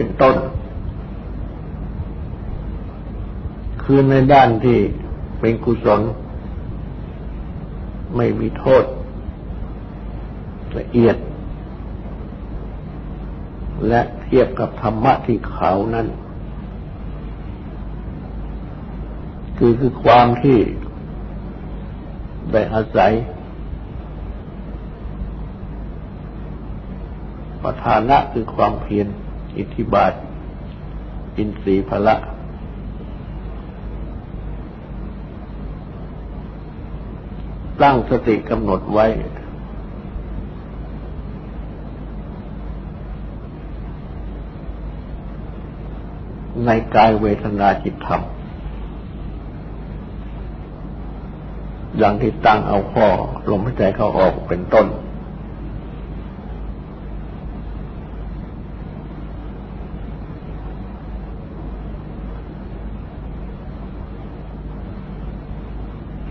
เป็นต้น คือในด้านที่เป็นกุศล ไม่มีโทษ ละเอียด และเทียบกับธรรมะที่เขานั้นคือคือความที่ได้อาศัยประธานะคือความเพียร อิทธิบาท อินทรีพละ ตั้งสติกำหนดไว้ ในกายเวทนาจิตธรรมอย่างที่ตั้งเอาข้อลมหายใจเข้าออกเป็นต้น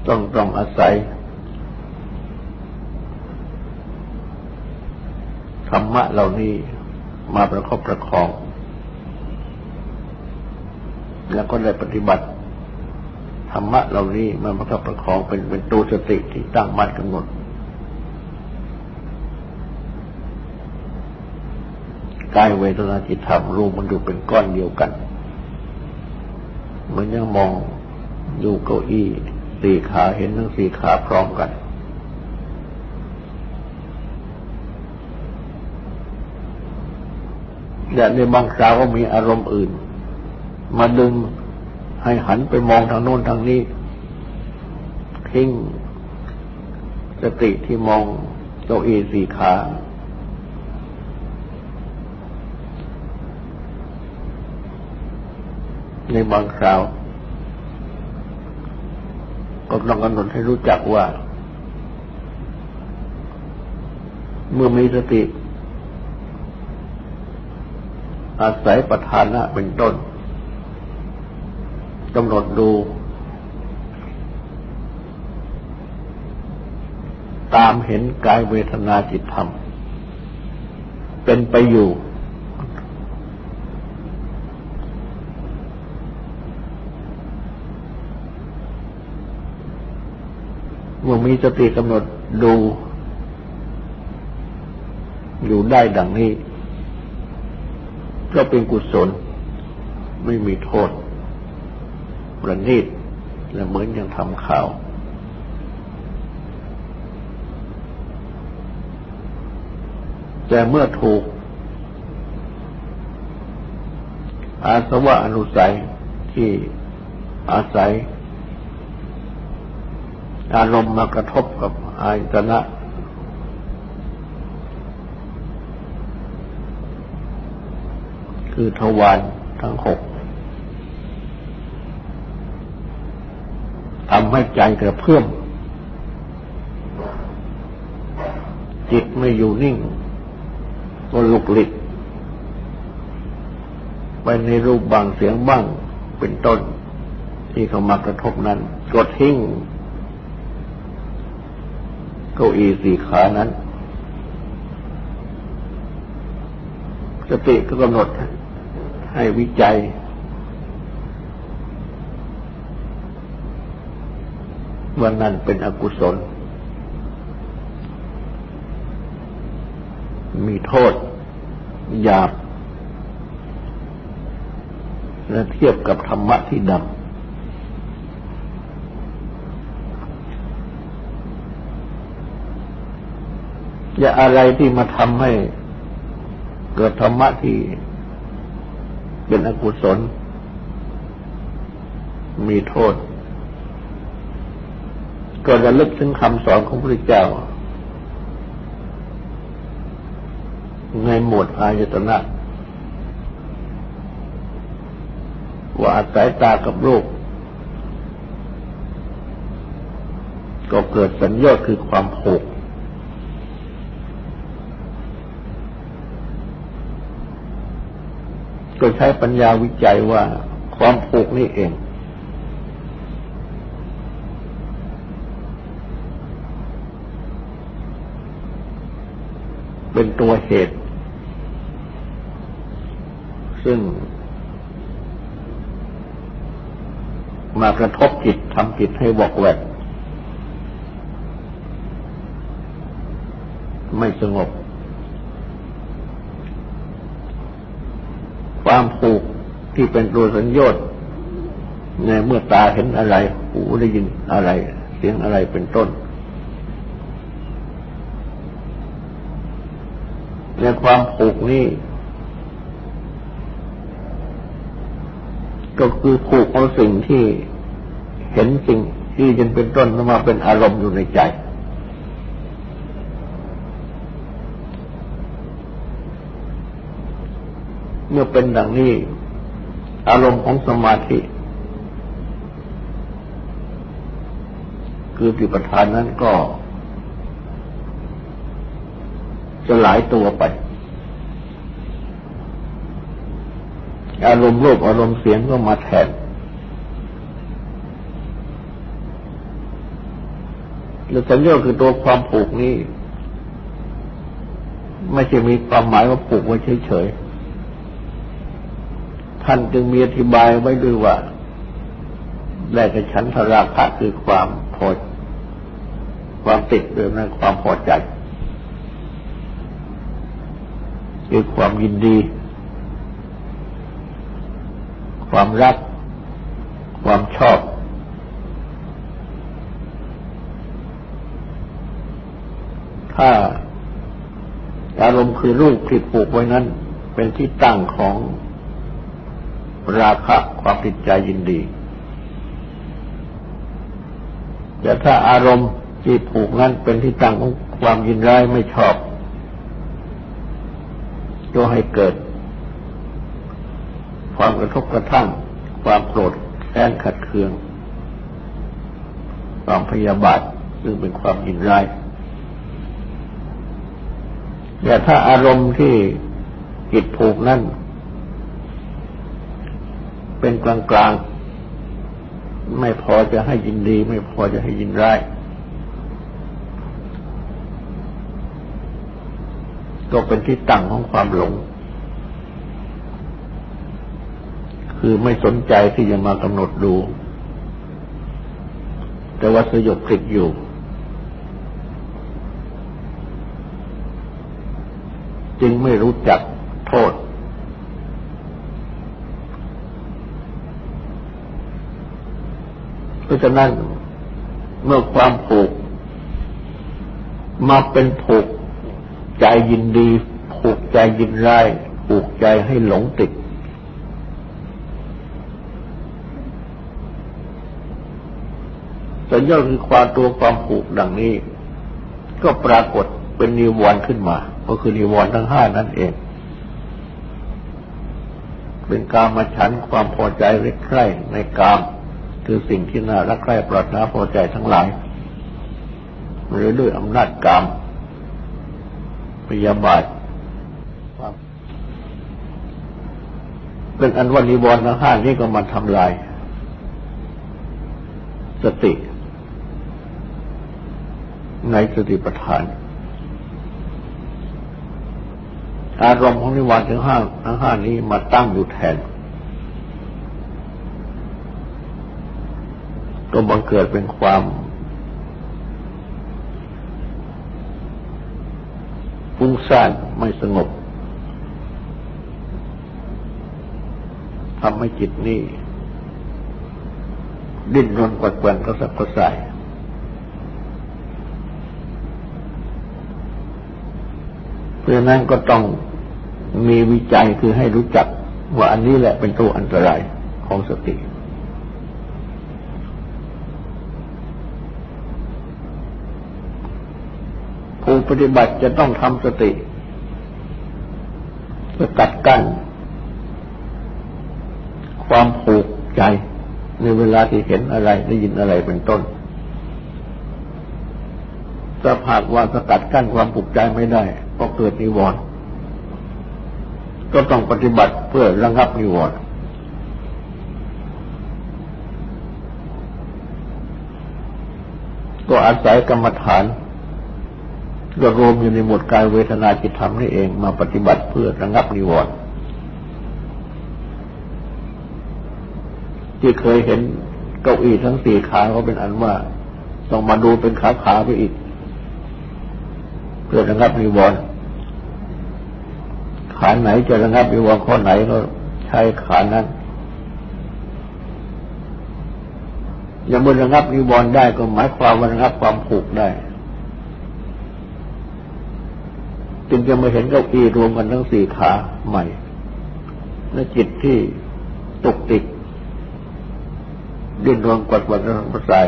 ต้องต้องอาศัยธรรมะเหล่านี้มาประคบประคอง แล้วก็ได้ปฏิบัติ ธรรมะเหล่านี้มาประคับประคองเป็นเป็นตัวสติที่ตั้งมั่นกำหนดกายเวทนาจิตธรรมรวมมันอยู่เป็นก้อนเดียวกัน เหมือนยังมองดูเก้าอี้ สี่ขาเห็นทั้งสี่ขาพร้อมกันแต่ในบางคราวก็มีอารมณ์อื่น มาดึงให้หันไปมองทางโน้นทางนี้ทิ้งสติที่มองเก้าอี้สี่ขาในบางคราว ก็ต้องกำหนดให้รู้จักว่า เมื่อมีสติ อาศัยประธานะเป็นต้นกำหนดดูตามเห็นกายเวทนาจิตธรรม เป็นไปอยู่ เมื่อมีสติกำหนดดู อยู่ได้ดังนี้ ก็เป็นกุศล ไม่มีโทษ ประณีตและเหมือนยังทำข่าว แต่เมื่อถูก อาสวะอนุสัยที่อาศัย อารมณ์มากระทบกับอายตนะคือทวารทั้งหกทำให้ใจกระเพื่อมจิตไม่อยู่นิ่งก็ลุกลิกไปในรูปบางเสียงบ้างเป็นต้น ที่เขามากระทบนั้นก็ทิ้ง เก้าอี้สี่ขานั้น สติก็กำหนดให้วิจัย ว่านั่นเป็นอกุศล มีโทษหยาบและเทียบกับธรรมะที่ดำ อย่าอะไรที่มาทำให้เกิดธรรมะที่เป็นอกุศล มีโทษ ก็จะลึกถึงคำสอนของพระเจ้า ในหมวดอายตนะว่าสายตากับรูปก็เกิดสัญญาคือความผูก ก็ใช้ปัญญาวิจัยว่าความผูกนี่เอง เป็นตัวเหตุ ซึ่ง มากระทบจิตทำจิตให้วอกแวกไม่สงบ ความผูกที่เป็นตัวสัญญาณในเมื่อตาเห็นอะไร หูได้ยินอะไร เสียงอะไรเป็นต้น ในความผูกนี้ ก็คือผูกเอาสิ่งที่เห็นสิ่งที่ยังเป็นต้นมาเป็นอารมณ์อยู่ในใจ เมื่อเป็นดังนี้ อารมณ์ของสมาธิ คือปิปทานนั้นก็สลายตัวไป อารมณ์รูปอารมณ์เสียงก็มาแทนหรือสัญญาคือตัวความผูกนี้ ไม่ใช่มีความหมายว่าผูกไว้เฉยๆ ท่านจึงมีอธิบายไว้ด้วยว่าแรกฉันทราคะคือความพอความติดเรื่องนั้นความพอใจคือความยินดี ความรัก ความชอบ ถ้าอารมณ์คือรูปที่ผูกไว้นั้น เป็นที่ตั้งของ ราคะความติดใจยินดีแต่ถ้าอารมณ์ที่ผูกนั้นเป็นที่ตั้งของความยินร้ายไม่ชอบก็ให้เกิด ความกระทบกระทั่ง ความโกรธแค้นขัดเคือง ความพยาบาทซึ่งเป็นความยินร้ายแต่ถ้าอารมณ์ที่จิตผูกนั่น เป็นกลางกลางไม่พอจะให้ยินดี ไม่พอจะให้ยินร้ายก็เป็นที่ตั้งของความหลง คือไม่สนใจที่จะมากำหนดดู แต่ว่าสยบติดอยู่ จึงไม่รู้จักโทษ เพราะฉะนั้นเมื่อความผูก มาเป็นผูกใจยินดี ผูกใจยินร้าย ผูกใจให้หลงติด สัญญาคือความตัวความผูกดังนี้ ก็ปรากฏเป็นนิวรณ์ขึ้นมา ก็คือนิวรณ์ทั้งห้านั่นเอง เป็นกามาฉันความพอใจรักใคร่ในกาม คือสิ่งที่น่ารักใคร่ปรารถนาพอใจทั้งหลาย หรือด้วยอำนาจกามพยาบาทเป็นอันวันนิวรณ์ทั้งห้านี้ก็มาทำลาย สติ ในสติปัฏฐาน อารมณ์ของนิวรณ์ทั้งห้าทั้งห้านี้มาตั้งอยู่แทน ก็บังเกิดเป็นความฟุ้งซ่านไม่สงบทำให้จิตนี่ดิ้นรนกวัดแกว่งกระสับกระส่าย เพราะนั้นก็ต้องมีวิจัยคือให้รู้จักว่าอันนี้แหละเป็นตัวอันตรายของสติผู้ ปฏิบัติจะต้องทำสติเพื่อกัดกั้นความผูกใจในเวลาที่เห็นอะไรได้ยินอะไรเป็นต้นถ้าหากว่าสกัดกั้นความผูกใจไม่ได้ ก็เกิดนิวรณ์ก็ต้องปฏิบัติเพื่อระงับนิวรณ์ก็อาศัยกรรมฐาน ก็รวมอยู่ในหมวดกายเวทนาจิตธรรมนี่เองมาปฏิบัติเพื่อระงับนิวรณ์ที่เคยเห็นเก้าอี้ทั้งสี่ขาเขาเป็นอันว่าต้องมาดูเป็นขาขาไปอีก เพื่อระงับนิวรณ์ขาไหนจะระงับนิวรณ์ข้อไหนก็ใช้ขานั้นย่างมันระงับนิวรณ์ได้ก็หมายความว่าระงับความผูกได้ จึงจะมาเห็นเก้าอี้รวมกันทั้งสี่ขาใหม่ และจิตที่ตกติดดิ้นรนกวัดวัดระสาย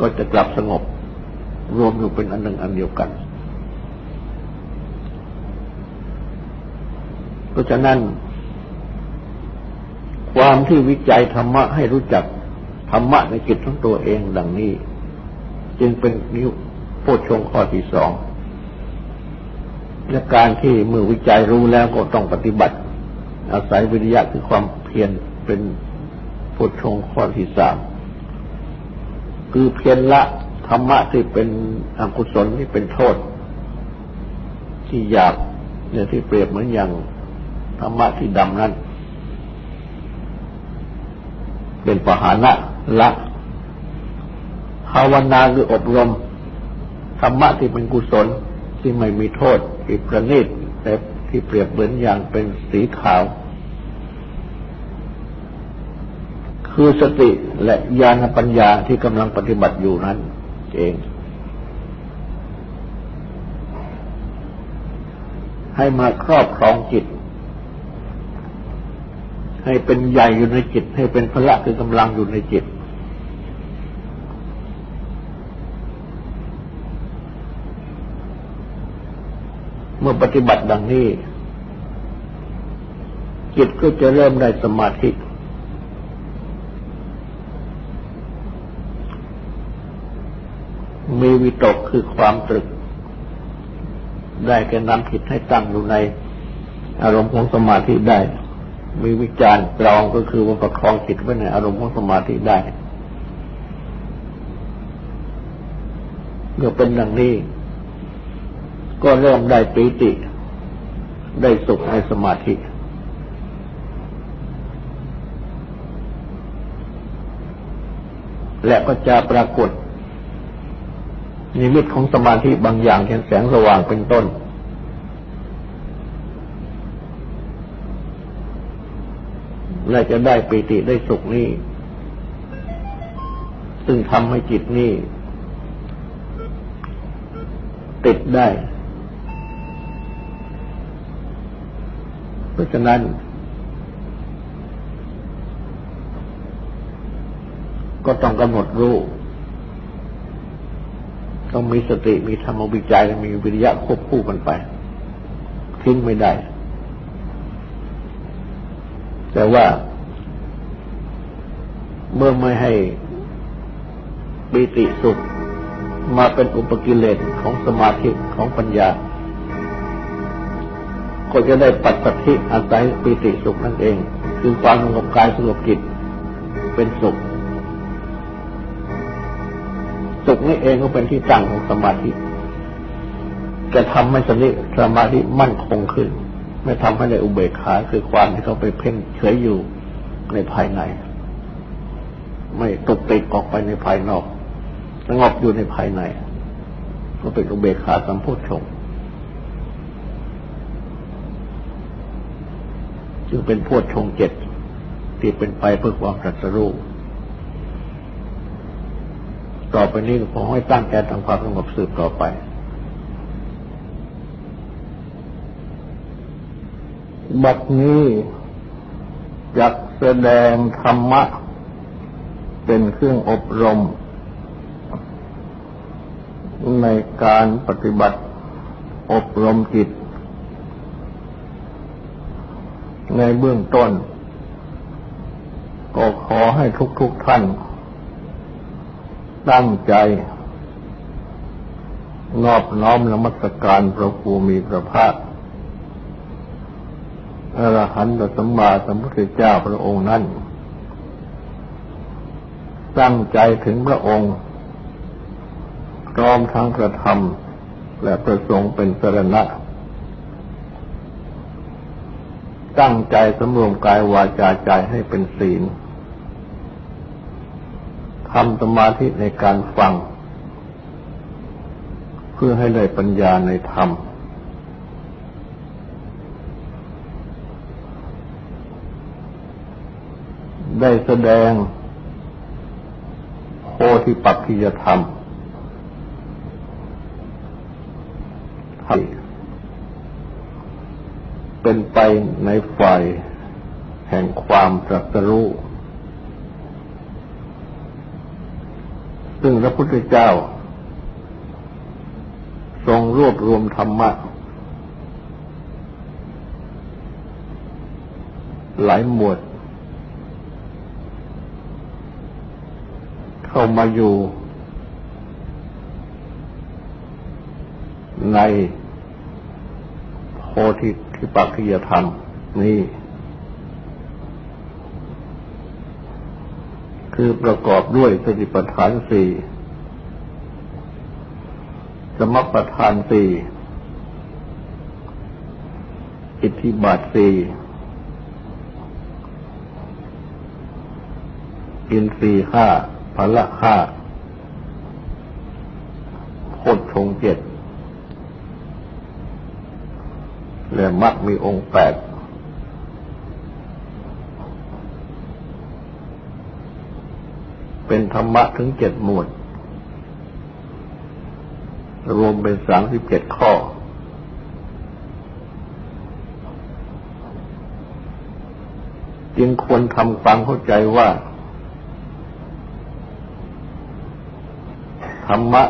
ก็จะกลับสงบ รวมอยู่เป็นอันหนึ่งอันเดียวกัน เพราะฉะนั้น ความที่วิจัยธรรมะให้รู้จักธรรมะในจิตของตัวเองดังนี้ จึงเป็นนิ้วโพชงข้อที่สอง และการที่เมื่อวิจัยรู้แล้วก็ต้องปฏิบัติ อาศัยวิริยะคือความเพียรเป็นโพชงข้อที่สามคือเพียรละธรรมะที่เป็นอกุศลที่เป็นโทษ ที่หยาบเนี่ยที่เปรียบเหมือนอย่างธรรมะที่ดำนั้น เป็นปหานะละภาวนาคืออบรมธรรมะที่เป็นกุศล ที่ไม่มีโทษที่ประณีตแต่ที่เปรียบเหมือนอย่างเป็นสีขาว คือสติและญาณปัญญาที่กำลังปฏิบัติอยู่นั้น เอง ให้มาครอบครองจิต ให้เป็นใหญ่อยู่ในจิต ให้เป็นพละคือกำลังอยู่ในจิต เมื่อปฏิบัติดังนี้ จิตก็จะเริ่มได้สมาธิ มีวิตกคือความตรึก ได้แก่นำจิตให้ตั้งอยู่ในอารมณ์ของสมาธิได้ มีวิจารณ์กรองก็คือว่าประคองจิตไว้ในอารมณ์ของสมาธิได้เมื่อเป็นดังนี้ ก็เริ่มได้ปีติ ได้สุขในสมาธิ และก็จะปรากฏนิมิตของสมาธิบางอย่างเช่นแสงสว่างเป็นต้น และจะได้ปิติได้สุขนี้ ซึ่งทำให้จิตนี้ติดได้ เพราะฉะนั้นก็ต้องกำหนดรู้ ต้องมีสติมีธรรมวิจัยมีวิริยะควบคู่กันไป ทิ้งไม่ได้ แต่ว่า เมื่อไม่ให้ปิติสุขมาเป็นอุปกิเลสของสมาธิของปัญญา ก็จะได้ปัจสัธิอาศัยปิติสุขนั่นเอง คือความสงบกายสงบจิตเป็นสุข สุขนี้เองก็เป็นที่ตั้งของสมาธิจะทำให้สนิสมาธิมั่นคงขึ้น ไม่ทำให้ในอุเบกขาคือความที่เขาไปเพ่งเฉยอยู่ในภายใน ไม่ตกติดออกไปในภายนอกสงบอยู่ในภายใน ก็เป็นอุเบกขาสัมพุทธชง จึงเป็นพวดชงเจ็ดที่เป็นไปเพื่อความตรัสรู้ต่อไปนี้ขอให้ตั้งใจทำความสงบสืบต่อไป บัดนี้จักแสดงธรรมะ เป็นเครื่องอบรม ในการปฏิบัติอบรมจิต ในเบื้องต้น ก็ขอให้ทุกๆทท่าน ตั้งใจ นอบน้อมนมัสการพระภูมิพระภาคอรหันตสัมมาสัมพุทธเจ้าพระองค์นั้น ตั้งใจถึงพระองค์พร้อมทั้งกระทำและประสงค์เป็นสรณะ ตั้งใจสำรวมกายวาจาใจให้เป็นศีลทำสมาธิในการฟัง เพื่อให้ได้ปัญญาในธรรม ได้แสดงโพธิปักขิยธรรม เป็นไปในฝ่ายแห่งความตรัสรู้ ซึ่งพระพุทธเจ้า ทรงรวบรวมธรรมะ หลายหมวด เข้ามาอยู่ในโพธิ ทิปักขิยธรรม นี้คือประกอบด้วยสติปัฏฐานสี่สมปัฏฐานสี่อิทธิบาทสี่อินทรีห้าพละห้าโคตชงเจ็ด และมักมีองค์แปดเป็นธรรมะถึงเจ็ดหมวด รวมเป็นสามสิบเจ็ดข้อ จึงควรทำความเข้าใจว่า ธรรมะ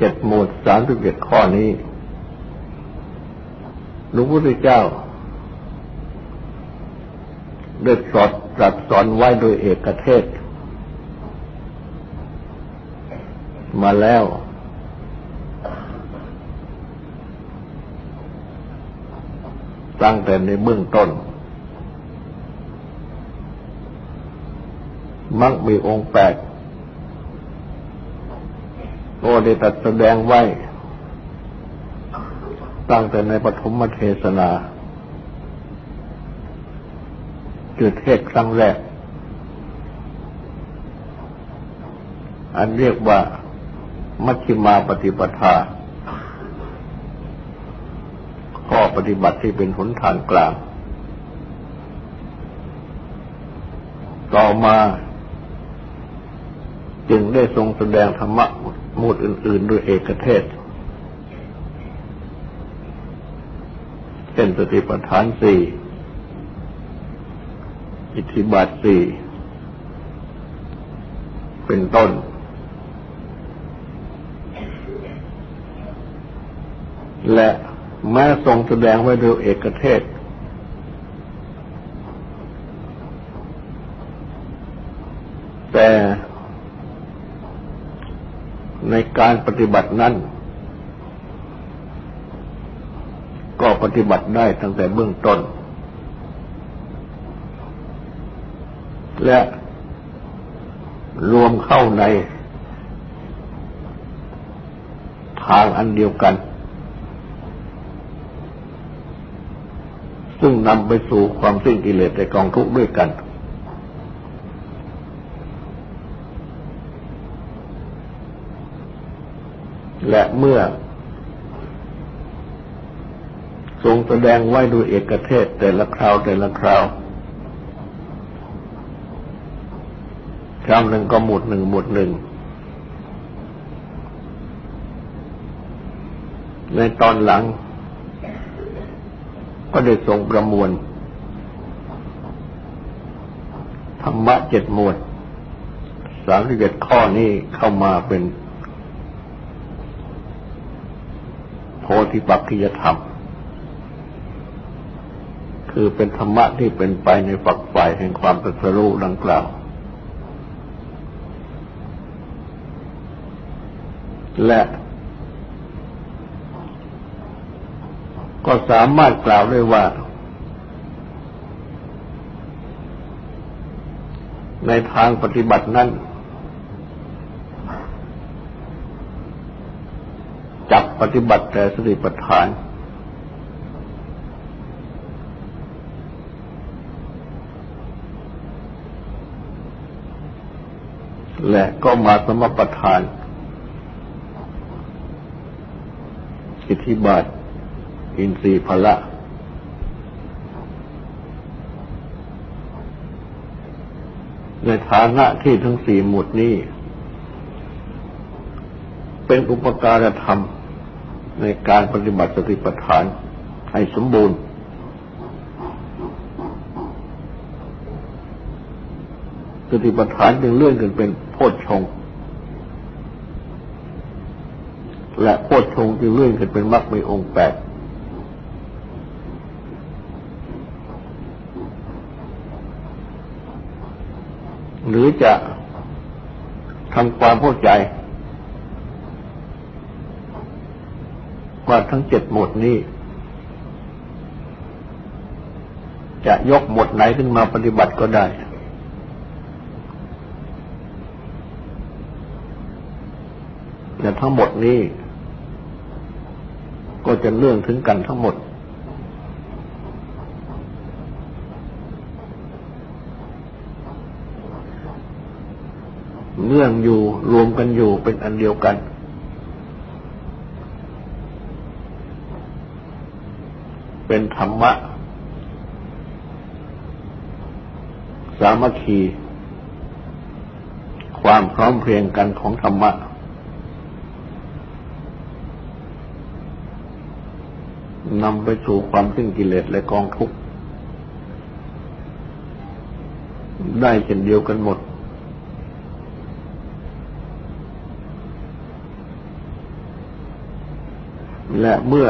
เจ็ดหมวดสามสิบเจ็ดข้อนี้หลวงพุทธเจ้าได้สอดตรัสสอนไว้โดยเอกเทศ มาแล้ว ตั้งแต่ในเบื้องต้น มักมีองค์แปด โอได้ตัดแสดงไว้ ตั้งแต่ในปฐมเทศนาคือเทศครั้งแรก อันเรียกว่า มัชฌิมาปฏิปทา ข้อปฏิบัติที่เป็นหนทางกลาง ต่อมาจึงได้ทรงแสดงธรรมะ หมวดอื่น ๆ ด้วยเอกเทศ เช่นสติปัฏฐานสี่ อิทธิบาทสี่ เป็นต้น และแม้ทรงแสดงไว้โดยเอกเทศ แต่ ในการปฏิบัตินั้น ก็ปฏิบัติได้ตั้งแต่เบื้องต้น และรวมเข้าในทางอันเดียวกัน ซึ่งนำไปสู่ความสิ้นกิเลสในกองทุกข์ด้วยกัน และเมื่อ ทรงแสดงไว้ด้วยเอกเทศแต่ละคราวแต่ละคราวครั้งหนึ่งก็หมุดหนึ่งหมุดหนึ่ง ในตอนหลัง ก็ได้ทรงประมวล ธรรมะเจ็ดหมวดสามสิบเอ็ดข้อนี้เข้ามาเป็น โพ ธิปักขิยธรรม คือเป็นธรรมะที่เป็นไปในฝักฝ่ายแห่งความตรัสรู้ดังกล่าว และก็สามารถกล่าวได้ว่า ในทางปฏิบัตินั้น ปฏิบัติแต่สติปัฏฐาน และก็มาสมปทานอิทธิบาท อินทรีย์พละในฐานะที่ทั้งสี่หมุดนี้ เป็นอุปการธรรม ในการปฏิบัติสติปัฏฐานให้สมบูรณ์ สติปัฏฐานจึงเลื่อนกันเป็นโพชฌงและโพชฌงจึงเลื่อนกันเป็นมรรคมีองค์แปดหรือจะทำความเข้าใจ ว่าทั้งเจ็ดหมดนี้ จะยกหมดไหนขึ้นมาปฏิบัติก็ได้ แต่ทั้งหมดนี้ ก็จะเรื่องถึงกันทั้งหมดเนื่องอยู่รวมกันอยู่เป็นอันเดียวกัน เป็นธรรมะ สามัคคี ความพร้อมเพรียงกันของธรรมะ นำไปสู่ความสิ้นกิเลสและกองทุกข์ ได้เช่นเดียวกันหมดและเมื่อ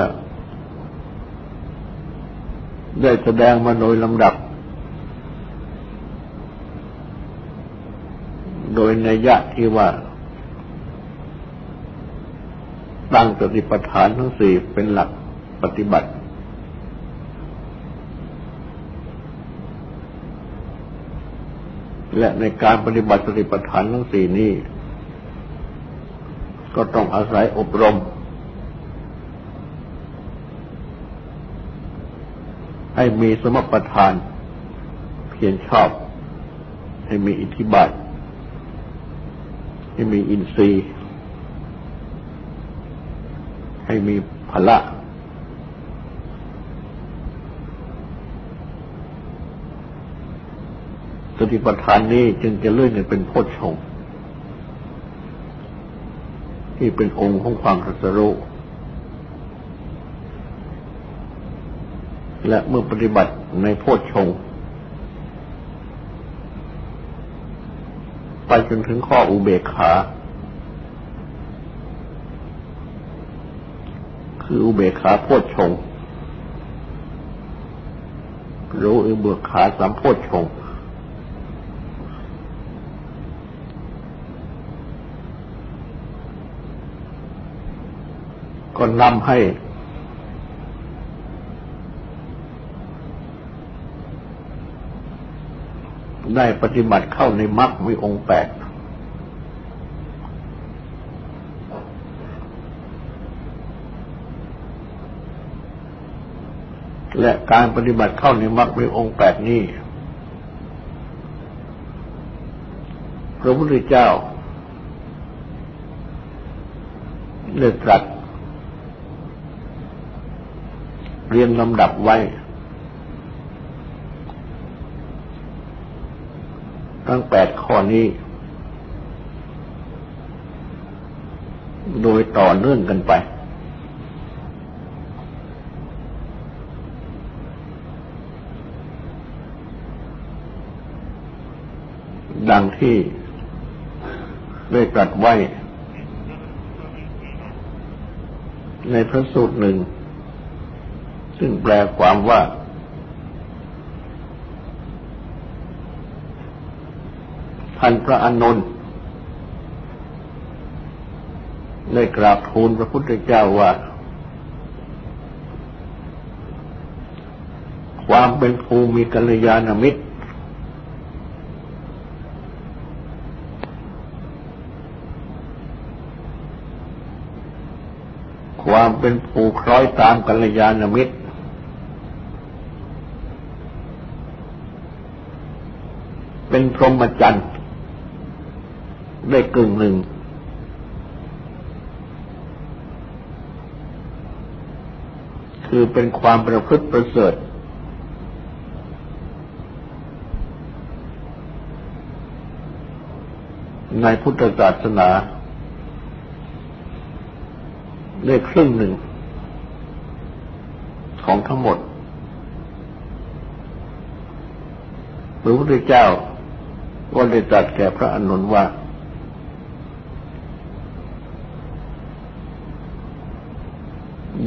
ได้แสดงมาโดยลำดับ โดยในยะที่ว่า ตั้งสติปัฏฐานทั้งสี่เป็นหลักปฏิบัติ และในการปฏิบัติสติปัฏฐานทั้งสี่นี้ ก็ต้องอาศัยอบรม ให้มีสมปทาน เพียรชอบ ให้มีอิทธิบาท ให้มีอินทรีย์ ให้มีพละสติปัฏฐานนี้จึงจะเลื่อนกันเป็นโพชฌงที่เป็นองค์ของความรัสรู้ และเมื่อปฏิบัติในโพชฌงไปจนถึงข้ออุเบกขา คืออุเบกขาโพชฌงรู้อุเบกขาสามโพชฌงก็นำให้ ได้ปฏิบัติเข้าในมรรคมีองค์แปดและการปฏิบัติเข้าในมรรคมีองค์แปดนี้ พระพุทธเจ้าเลือกตรัสเรียงลำดับไว้ ทั้งแปดข้อนี้ โดยต่อเนื่องกันไป ดังที่ได้ตรัสไว้ ในพระสูตรหนึ่ง ซึ่งแปลความว่า ท่านพระอานนท์ได้กราบทูลพระพุทธเจ้าว่า ความเป็นภูมิกัลยาณมิตร ความเป็นภูคล้อยตามกัลยาณมิตรเป็นพรหมจรรย์ ได้กึ่งหนึ่ง คือเป็นความประพฤติประเสริฐ ในพุทธศาสนา ได้ครึ่งหนึ่ง ของทั้งหมดพระพุทธเจ้าก็ได้ตรัสแก่พระอนุนว่า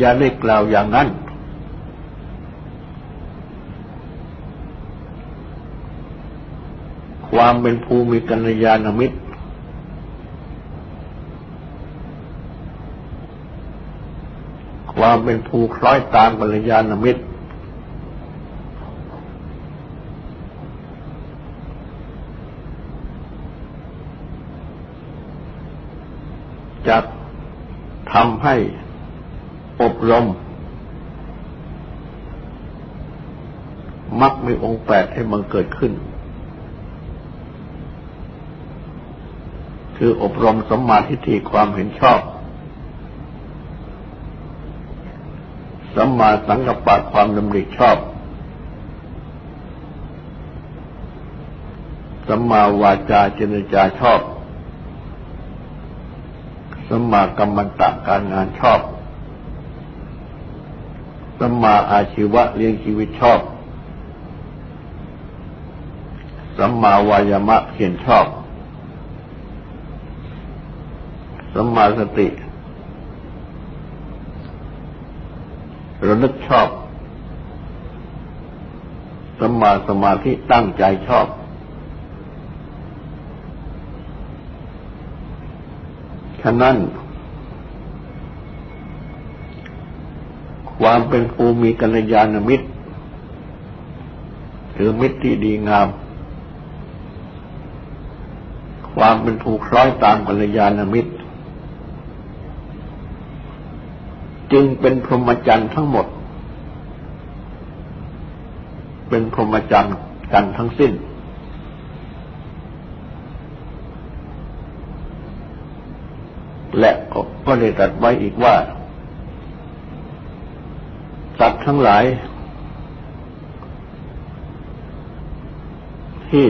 อย่าได้กล่าวอย่างนั้น ความเป็นภูมิกัญญาณมิตร ความเป็นภูคล้อยตามกัญญาณมิตรจะทำให้ รมมักมีองค์แปดให้มันเกิดขึ้น คืออบรมสมมาทิฏฐิความเห็นชอบสัมมาสังกัปปะความดำริชอบสัมมาวาจาเจรจาชอบสัมมากรรมันตะการงานชอบ สัมมาอาชีวะเลี้ยงชีวิตชอบ สัมมาวายามะเขียนชอบ สัมมาสติระลึกชอบ สัมมาสมาธิตั้งใจชอบฉะนั้น ความเป็นภูมิกัญญาณมิตร หรือมิตรที่ดีงาม ความเป็นผูกคล้อยตามกัญญาณมิตร จึงเป็นพรหมจรรย์ทั้งหมด เป็นพรหมจรรย์กันทั้งสิ้นและก็ได้ตรัสไว้อีกว่า ทั้งหลาย ที่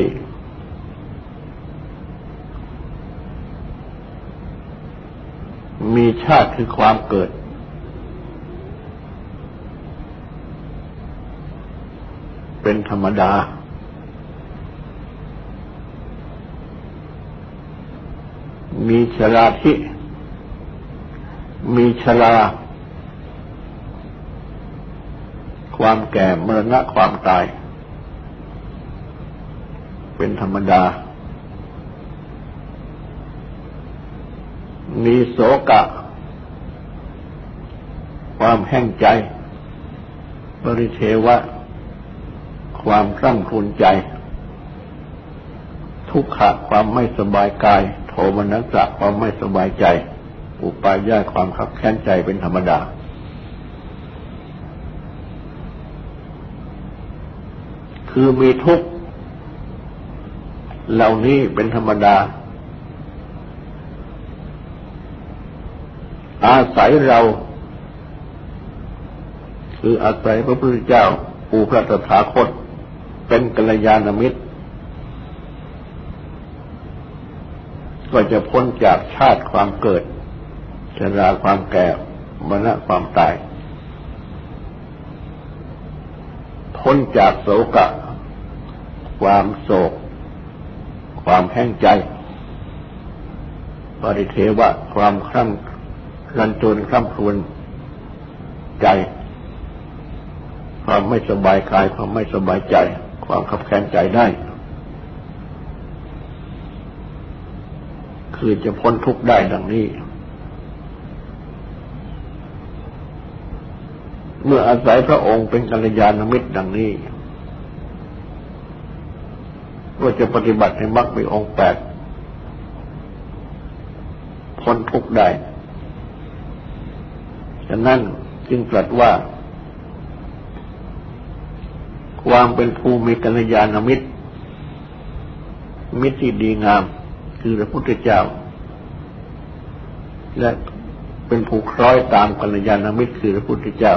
มีชาติคือความเกิด เป็นธรรมดามีชราที่ มีชรา ความแก่มรณะความตาย เป็นธรรมดา มีโศกะ ความแห้งใจบริเทวะ ความร่ำครุนใจ ทุกขะความไม่สบายกาย โทมนัสสะความไม่สบายใจ อุปายาความขับแค้นใจเป็นธรรมดา คือมีทุกข์เหล่านี้เป็นธรรมดา อาศัยเรา คืออาศัยพระพุทธเจ้าปูพระตถาคต เป็นกัลยาณมิตร ก็จะพ้นจากชาติความเกิดชราความแก่มรณะความตาย พ้นจากโศกะ ความโศก ความแห้งใจ ปริเทวะ ความคร่ำรันจนคร่ำครวญใจ ความไม่สบายกาย ความไม่สบายใจ ความขับแค้นใจได้ คือจะพ้นทุกข์ได้ดังนี้ เมื่ออาศัยพระองค์เป็นกัลยาณมิตรดังนี้ ก็จะปฏิบัติให้มรรคมีองค์แปดพ้นทุกได้ฉะนั้นจึงตรัสว่า ความเป็นภูมิกัญญาณมิตร มิตรที่ดีงาม คือพระพุทธเจ้า และเป็นผู้คล้อยตามกัญญาณมิตรคือพระพุทธเจ้า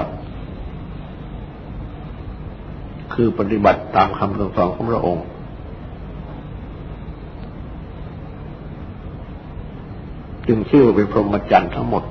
คือปฏิบัติตามคำสั่งสอนของพระองค์ จึงชื่อเป็นพรหมจรรย์ทั้งหมด